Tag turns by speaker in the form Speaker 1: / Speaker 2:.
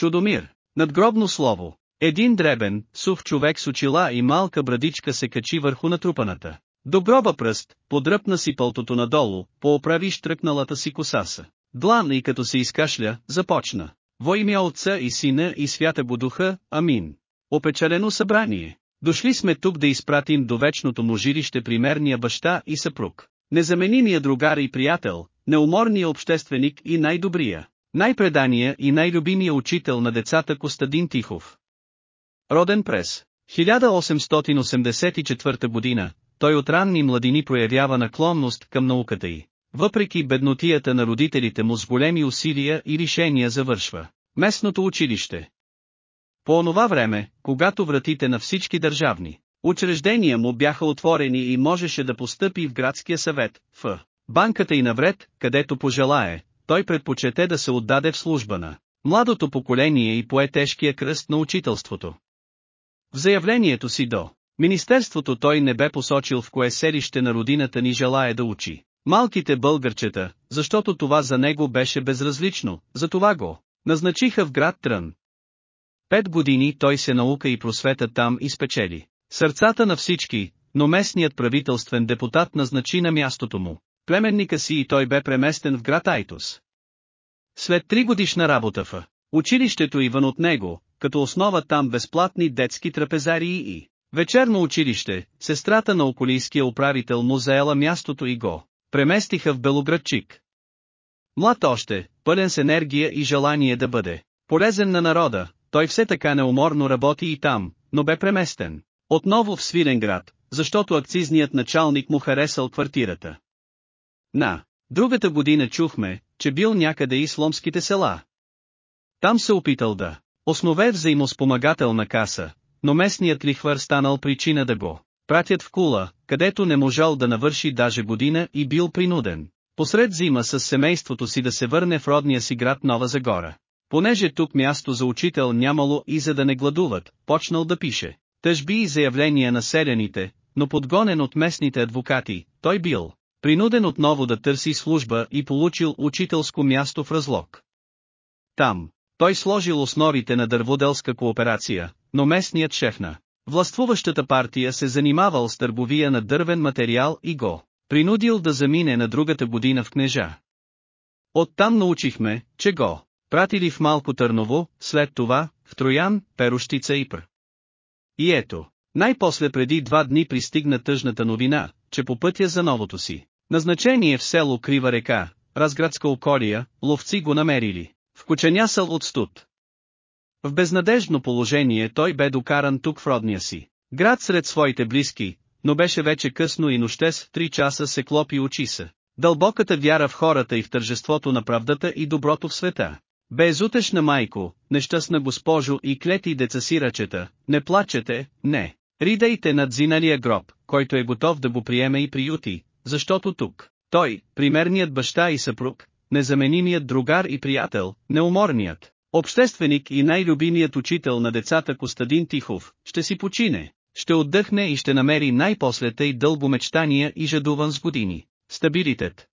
Speaker 1: Чудомир. Надгробно слово. Един дребен, сув човек с очила и малка брадичка се качи върху натрупаната. До гроба пръст, подръпна си пълтото надолу, пооправи штръкналата си косаса. Длан и като се изкашля, започна. Во имя Отца и Сина и Свята Будуха, Амин. Опечалено събрание. Дошли сме тук да изпратим до вечното му жилище примерния баща и съпруг. Незаменимия другар и приятел, неуморния общественик и най-добрия, най-предания и най-любимия учител на децата Костадин Тихов. Роден през 1884 година, той от ранни младини проявява наклонност към науката й. Въпреки беднотията на родителите му с големи усилия и решения завършва местното училище. По онова време, когато вратите на всички държавни учреждения му бяха отворени и можеше да постъпи в градския съвет, в банката и навред, където пожелае, той предпочете да се отдаде в служба на младото поколение и пое тежкия кръст на учителството. В заявлението си до Министерството той не бе посочил в кое селище на родината ни желая да учи. Малките българчета, защото това за него беше безразлично, затова го назначиха в град Трън. Пет години той се наука и просвета там и спечели. Сърцата на всички, но местният правителствен депутат назначи на мястото му. Племенника си и той бе преместен в град Айтос. След три годишна работа в училището Иван от него, като основа там безплатни детски трапезарии и вечерно училище, сестрата на околийския управител му заела мястото и го преместиха в Белоградчик. Млад още, пълен с енергия и желание да бъде полезен на народа, той все така неуморно работи и там, но бе преместен. Отново в Свиленград, защото акцизният началник му харесал квартирата. На, другата година чухме, че бил някъде и сломските села. Там се опитал да основе взаимоспомагателна каса, но местният лихвар станал причина да го пратят в Кула, където не можал да навърши даже година и бил принуден. Посред зима с семейството си да се върне в родния си град Нова Загора. Понеже тук място за учител нямало и за да не гладуват, почнал да пише. Тъжби и заявления на селяните, но подгонен от местните адвокати, той бил принуден отново да търси служба и получил учителско място в разлог. Там, той сложил основите на дърводелска кооперация, но местният шеф на властвуващата партия се занимавал с търговия на дървен материал и го принудил да замине на другата година в кнежа. Оттам научихме, че го пратили в Малко Търново, след това, в Троян, Перощица и Пр. И ето, най-после преди два дни пристигна тъжната новина, че по пътя за новото си назначение в село Крива река, разградска околия, ловци го намерили, в кученясъл от студ. В безнадежно положение той бе докаран тук в родния си. Град сред своите близки, но беше вече късно и нощес в три часа се клопи очи са. Дълбоката вяра в хората и в тържеството на правдата и доброто в света. Безутешна майко, нещастна госпожо и клети деца сирачета, не плачете, не. Ридайте над зиналия гроб, който е готов да го приеме и приюти, защото тук, той, примерният баща и съпруг, незаменимият другар и приятел, неуморният, общественик и най-любимият учител на децата Костадин Тихов, ще си почине, ще отдъхне и ще намери най-после тъй дълго мечтания и жадуван с години. Стабилитет.